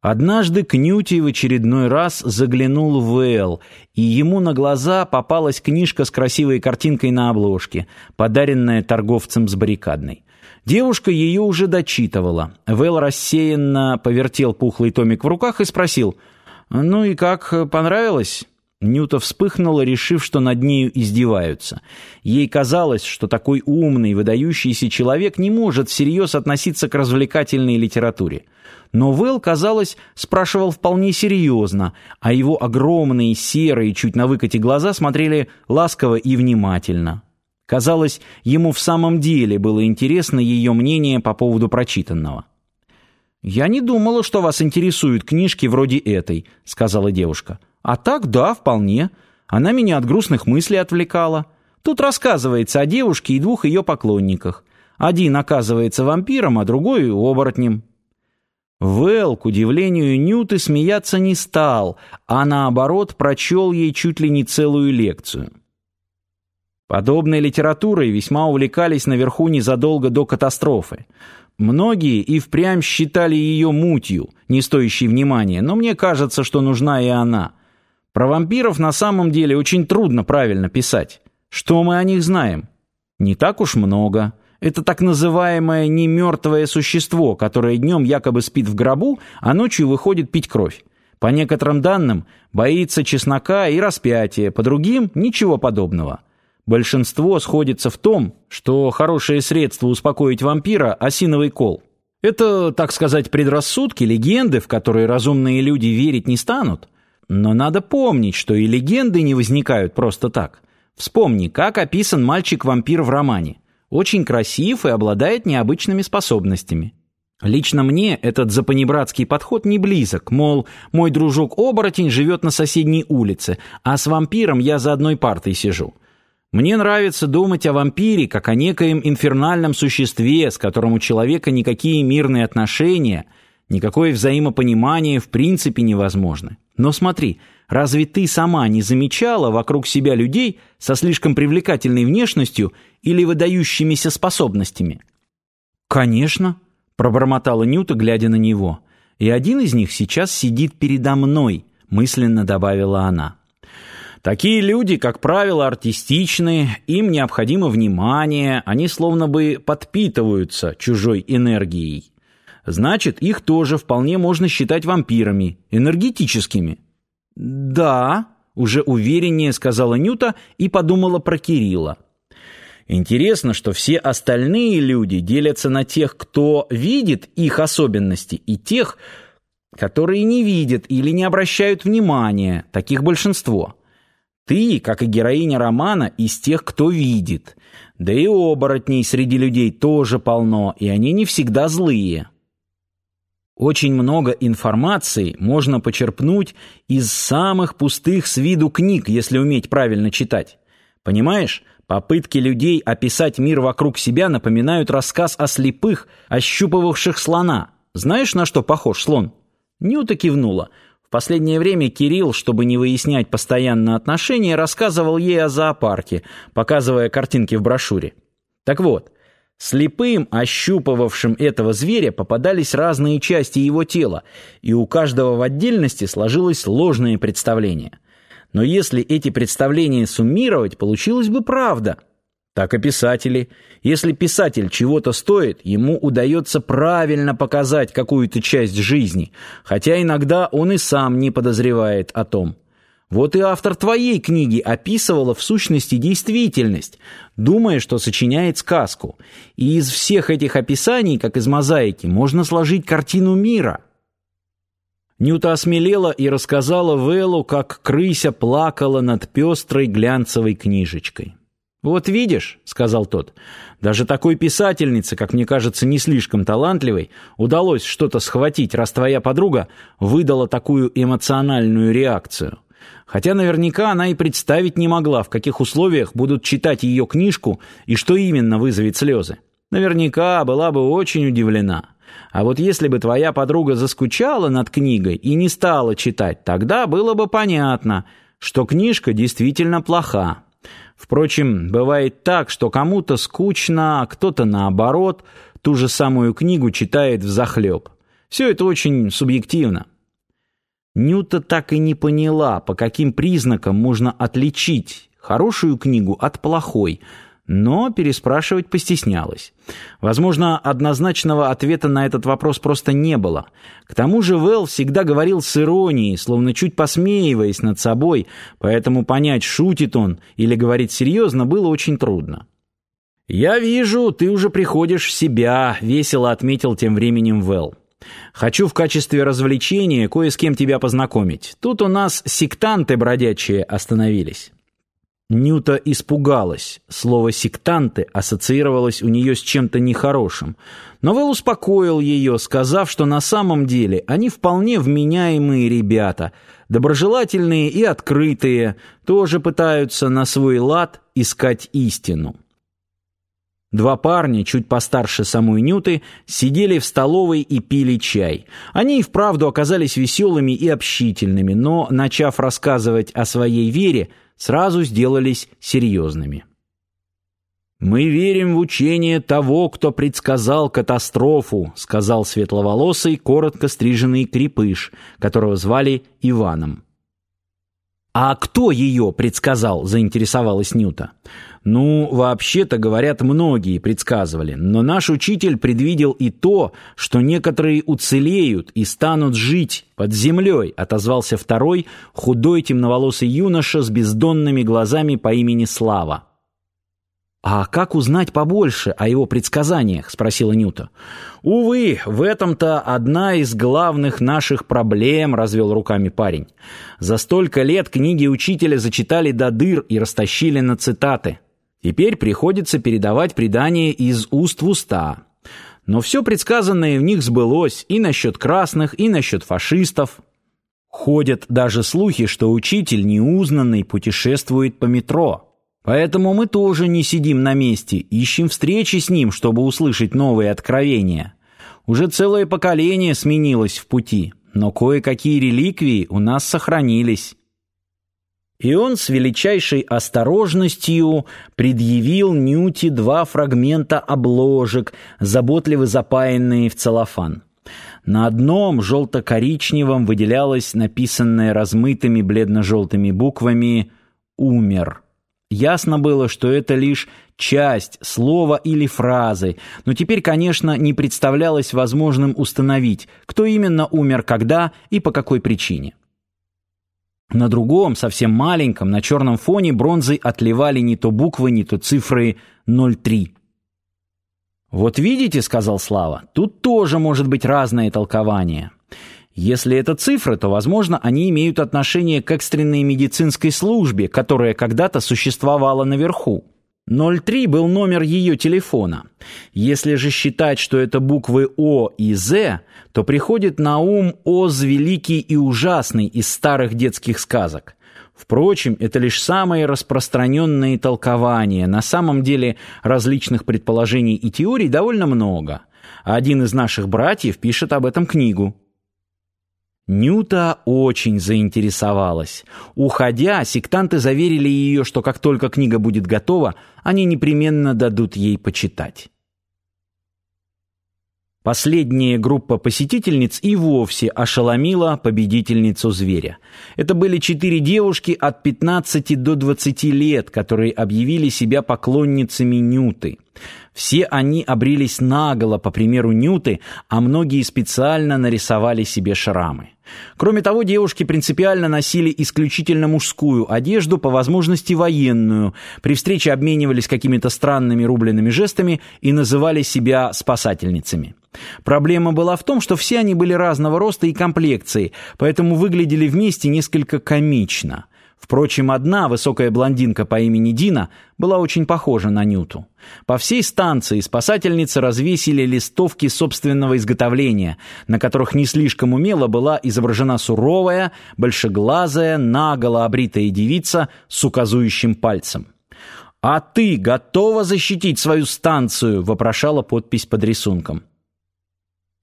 Однажды Кнюти в очередной раз заглянул в Эл, и ему на глаза попалась книжка с красивой картинкой на обложке, подаренная торговцем с баррикадной. Девушка ее уже дочитывала. Вэл рассеянно повертел пухлый томик в руках и спросил, «Ну и как, понравилось?» Нюта вспыхнула, решив, что над нею издеваются. Ей казалось, что такой умный, выдающийся человек не может всерьез относиться к развлекательной литературе. Но Вэл, казалось, спрашивал вполне серьезно, а его огромные серые, чуть на выкате глаза смотрели ласково и внимательно. Казалось, ему в самом деле было интересно ее мнение по поводу прочитанного. «Я не думала, что вас интересуют книжки вроде этой», — сказала девушка. А так, да, вполне. Она меня от грустных мыслей отвлекала. Тут рассказывается о девушке и двух ее поклонниках. Один оказывается вампиром, а другой — оборотнем. Вэл, к удивлению Нюты, смеяться не стал, а наоборот прочел ей чуть ли не целую лекцию. Подобной литературой весьма увлекались наверху незадолго до катастрофы. Многие и впрямь считали ее мутью, не стоящей внимания, но мне кажется, что нужна и она — про вампиров на самом деле очень трудно правильно писать. Что мы о них знаем? Не так уж много. Это так называемое немертвое существо, которое днем якобы спит в гробу, а ночью выходит пить кровь. По некоторым данным, боится чеснока и распятия, по другим – ничего подобного. Большинство сходится в том, что хорошее средство успокоить вампира – осиновый кол. Это, так сказать, предрассудки, легенды, в которые разумные люди верить не станут – но надо помнить, что и легенды не возникают просто так. Вспомни, как описан мальчик-вампир в романе. Очень красив и обладает необычными способностями. Лично мне этот запанибратский подход не близок, мол, мой дружок-оборотень живет на соседней улице, а с вампиром я за одной партой сижу. Мне нравится думать о вампире как о некоем инфернальном существе, с которым у человека никакие мирные отношения, никакое взаимопонимание в принципе невозможны. Но смотри, разве ты сама не замечала вокруг себя людей со слишком привлекательной внешностью или выдающимися способностями? «Конечно», — пробормотала Нюта, глядя на него. «И один из них сейчас сидит передо мной», — мысленно добавила она. Такие люди, как правило, артистичные, им необходимо внимание, они словно бы подпитываются чужой энергией. Значит, их тоже вполне можно считать вампирами, энергетическими. «Да», — уже увереннее сказала Нюта и подумала про Кирилла. Интересно, что все остальные люди делятся на тех, кто видит их особенности, и тех, которые не видят или не обращают внимания, таких большинство. Ты, как и героиня романа, из тех, кто видит. Да и оборотней среди людей тоже полно, и они не всегда злые. Очень много информации можно почерпнуть из самых пустых с виду книг, если уметь правильно читать. Понимаешь, попытки людей описать мир вокруг себя напоминают рассказ о слепых, ощупывавших слона. Знаешь, на что похож слон? Нюта кивнула. В последнее время Кирилл, чтобы не выяснять постоянно отношения, рассказывал ей о зоопарке, показывая картинки в брошюре. Так вот, Слепым, ощупывавшим этого зверя, попадались разные части его тела, и у каждого в отдельности сложилось ложное представление. Но если эти представления суммировать, получилась бы правда. Так и писатели. Если писатель чего-то стоит, ему удается правильно показать какую-то часть жизни, хотя иногда он и сам не подозревает о том. Вот и автор твоей книги описывала в сущности действительность, думая, что сочиняет сказку. И из всех этих описаний, как из мозаики, можно сложить картину мира. Нюта осмелела и рассказала Вэллу, как крыся плакала над пестрой глянцевой книжечкой. «Вот видишь», — сказал тот, — «даже такой писательнице, как мне кажется, не слишком талантливой, удалось что-то схватить, раз твоя подруга выдала такую эмоциональную реакцию». Хотя наверняка она и представить не могла, в каких условиях будут читать ее книжку и что именно вызовет слезы. Наверняка была бы очень удивлена. А вот если бы твоя подруга заскучала над книгой и не стала читать, тогда было бы понятно, что книжка действительно плоха. Впрочем, бывает так, что кому-то скучно, а кто-то наоборот ту же самую книгу читает взахлеб. Все это очень субъективно. Нюта так и не поняла, по каким признакам можно отличить хорошую книгу от плохой, но переспрашивать постеснялась. Возможно, однозначного ответа на этот вопрос просто не было. К тому же Вэл всегда говорил с иронией, словно чуть посмеиваясь над собой, поэтому понять, шутит он или говорит серьезно, было очень трудно. «Я вижу, ты уже приходишь в себя», — весело отметил тем временем Вэл. «Хочу в качестве развлечения кое с кем тебя познакомить. Тут у нас сектанты бродячие остановились». Нюта испугалась. Слово «сектанты» ассоциировалось у нее с чем-то нехорошим. Но Вэл успокоил ее, сказав, что на самом деле они вполне вменяемые ребята, доброжелательные и открытые, тоже пытаются на свой лад искать истину. Два парня, чуть постарше самой Нюты, сидели в столовой и пили чай. Они и вправду оказались веселыми и общительными, но, начав рассказывать о своей вере, сразу сделались серьезными. «Мы верим в учение того, кто предсказал катастрофу», сказал светловолосый, коротко стриженный крепыш, которого звали Иваном. «А кто ее предсказал?» — заинтересовалась Нюта. «Ну, вообще-то, говорят, многие предсказывали, но наш учитель предвидел и то, что некоторые уцелеют и станут жить под землей», — отозвался второй, худой темноволосый юноша с бездонными глазами по имени Слава. «А как узнать побольше о его предсказаниях?» — спросила Нюта. «Увы, в этом-то одна из главных наших проблем», — развел руками парень. «За столько лет книги учителя зачитали до дыр и растащили на цитаты. Теперь приходится передавать предания из уст в уста. Но все предсказанное в них сбылось и насчет красных, и насчет фашистов». Ходят даже слухи, что учитель неузнанный путешествует по метро. Поэтому мы тоже не сидим на месте, ищем встречи с ним, чтобы услышать новые откровения. Уже целое поколение сменилось в пути, но кое-какие реликвии у нас сохранились. И он с величайшей осторожностью предъявил Нюти два фрагмента обложек, заботливо запаянные в целлофан. На одном желто-коричневом выделялось написанное размытыми бледно-желтыми буквами «Умер». Ясно было, что это лишь часть слова или фразы, но теперь, конечно, не представлялось возможным установить, кто именно умер когда и по какой причине. На другом, совсем маленьком, на черном фоне бронзой отливали не то буквы, не то цифры 03. «Вот видите», — сказал Слава, — «тут тоже может быть разное толкование». Если это цифры, то, возможно, они имеют отношение к экстренной медицинской службе, которая когда-то существовала наверху. 03 был номер ее телефона. Если же считать, что это буквы О и З, то приходит на ум Оз Великий и Ужасный из старых детских сказок. Впрочем, это лишь самые распространенные толкования. На самом деле различных предположений и теорий довольно много. Один из наших братьев пишет об этом книгу. Нюта очень заинтересовалась. Уходя, сектанты заверили ее, что как только книга будет готова, они непременно дадут ей почитать. Последняя группа посетительниц и вовсе ошеломила победительницу зверя. Это были четыре девушки от 15 до 20 лет, которые объявили себя поклонницами Нюты. Все они обрились наголо, по примеру Нюты, а многие специально нарисовали себе шрамы. Кроме того, девушки принципиально носили исключительно мужскую одежду, по возможности военную, при встрече обменивались какими-то странными рубленными жестами и называли себя спасательницами. Проблема была в том, что все они были разного роста и комплекции, поэтому выглядели вместе несколько комично – Впрочем, одна высокая блондинка по имени Дина была очень похожа на Нюту. По всей станции спасательницы развесили листовки собственного изготовления, на которых не слишком умело была изображена суровая, большеглазая, наголо обритая девица с указующим пальцем. «А ты готова защитить свою станцию?» – вопрошала подпись под рисунком.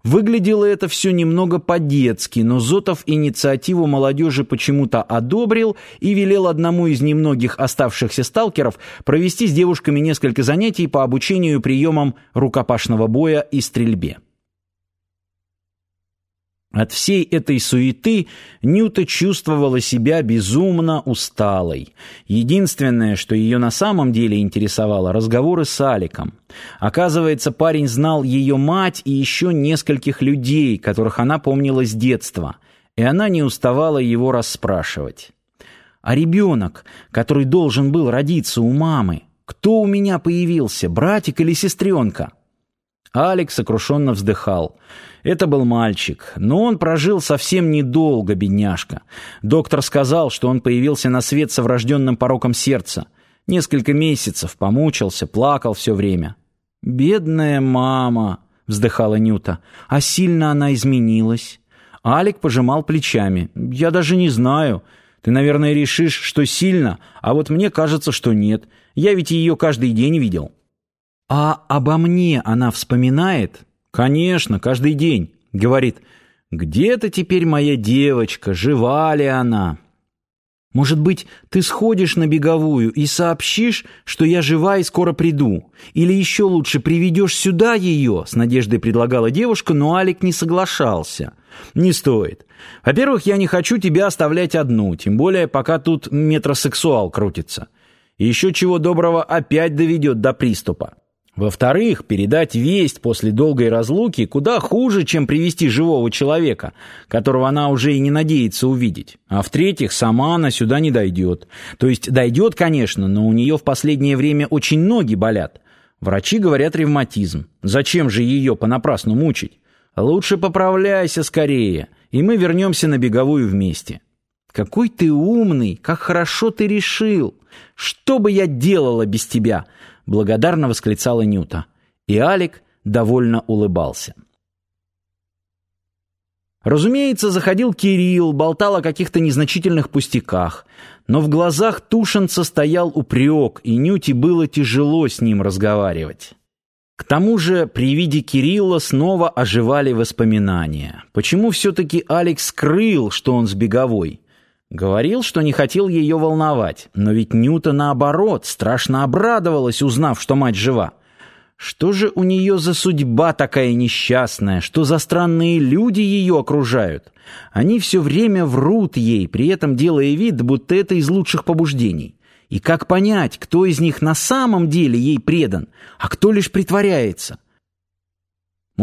Выглядело это все немного по-детски, но Зотов инициативу молодежи почему-то одобрил и велел одному из немногих оставшихся сталкеров провести с девушками несколько занятий по обучению приемам рукопашного боя и стрельбе. От всей этой суеты Нюта чувствовала себя безумно усталой. Единственное, что ее на самом деле интересовало, разговоры с Аликом. Оказывается, парень знал ее мать и еще нескольких людей, которых она помнила с детства, и она не уставала его расспрашивать. А ребенок, который должен был родиться у мамы, кто у меня появился, братик или сестренка? Алекс сокрушенно вздыхал. Это был мальчик, но он прожил совсем недолго, бедняжка. Доктор сказал, что он появился на свет со врожденным пороком сердца. Несколько месяцев помучился, плакал все время. «Бедная мама», — вздыхала Нюта, — «а сильно она изменилась». Алик пожимал плечами. «Я даже не знаю. Ты, наверное, решишь, что сильно, а вот мне кажется, что нет. Я ведь ее каждый день видел». «А обо мне она вспоминает?» «Конечно, каждый день». Говорит, «Где-то теперь моя девочка, жива ли она?» «Может быть, ты сходишь на беговую и сообщишь, что я жива и скоро приду? Или еще лучше приведешь сюда ее?» С надеждой предлагала девушка, но Алик не соглашался. «Не стоит. Во-первых, я не хочу тебя оставлять одну, тем более пока тут метросексуал крутится. И еще чего доброго опять доведет до приступа. Во-вторых, передать весть после долгой разлуки куда хуже, чем привести живого человека, которого она уже и не надеется увидеть. А в-третьих, сама она сюда не дойдет. То есть дойдет, конечно, но у нее в последнее время очень ноги болят. Врачи говорят ревматизм. Зачем же ее понапрасну мучить? Лучше поправляйся скорее, и мы вернемся на беговую вместе. Какой ты умный, как хорошо ты решил. Что бы я делала без тебя? — благодарно восклицала Нюта. И Алик довольно улыбался. Разумеется, заходил Кирилл, болтал о каких-то незначительных пустяках, но в глазах Тушенца стоял упрек, и Нюте было тяжело с ним разговаривать. К тому же при виде Кирилла снова оживали воспоминания. Почему все-таки Алекс скрыл, что он с беговой? Говорил, что не хотел ее волновать, но ведь Нюта, наоборот, страшно обрадовалась, узнав, что мать жива. Что же у нее за судьба такая несчастная? Что за странные люди ее окружают? Они все время врут ей, при этом делая вид, будто это из лучших побуждений. И как понять, кто из них на самом деле ей предан, а кто лишь притворяется?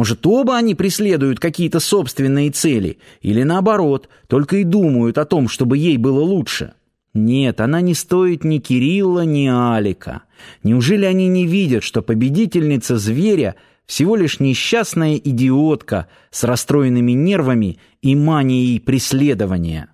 Может, оба они преследуют какие-то собственные цели, или наоборот, только и думают о том, чтобы ей было лучше? Нет, она не стоит ни Кирилла, ни Алика. Неужели они не видят, что победительница зверя всего лишь несчастная идиотка с расстроенными нервами и манией преследования?